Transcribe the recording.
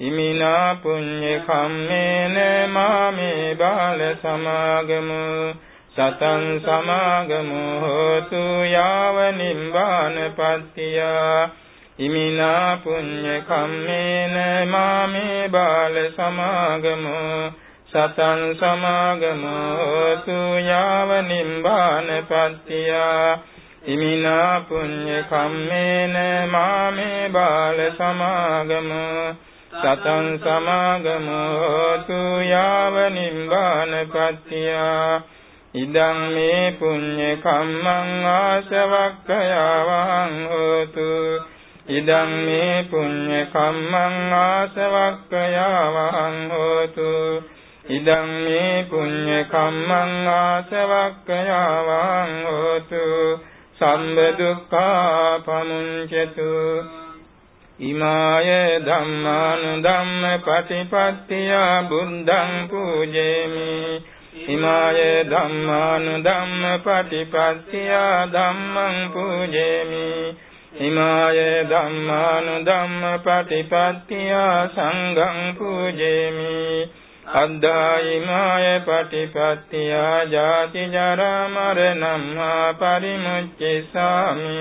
ඉමිනා පුඤ්ඤ කම්මේන මාමේ බාල සමාගමු සතං සමාගමු හෝතු යාව නිම්බාන පත්තියා. ඉමිනා පුඤ්ඤ කම්මේන මාමේ බාල සමාගමු සතං සමාගමු හෝතු යාව නිම්බාන පත්තියා. ඉමිනා පුඤ්ඤ කම්මේන මාමේ බාල සමාගමු සතං සමාගමෝතු යාව නිම්බාන පත්තියා. ඉදං මේ පුඤ්ඤ කම්මං ආසවක්ඛයවං හෝතු. ඉදං මේ පුඤ්ඤ කම්මං ආසවක්ඛයවං හෝතු. ඉදං මේ පුඤ්ඤ කම්මං ආසවක්ඛයවං හෝතු. සම්බ දුක්ඛා පමුඤ්චතු ඉමාය ධම්මානුධම්ම පටිපත්තිය බුද්ධං පූජේමි. ඉමාය ධම්මානුධම්ම පටිපත්තිය ධම්මං පූජේමි. ඉමාය ධම්මානුධම්ම පටිපත්තිය සංඝං පූජේමි. අද්දායිමාය පටිපත්තිය ජාති ජරා මරණම් පරිමුච්චේසාමි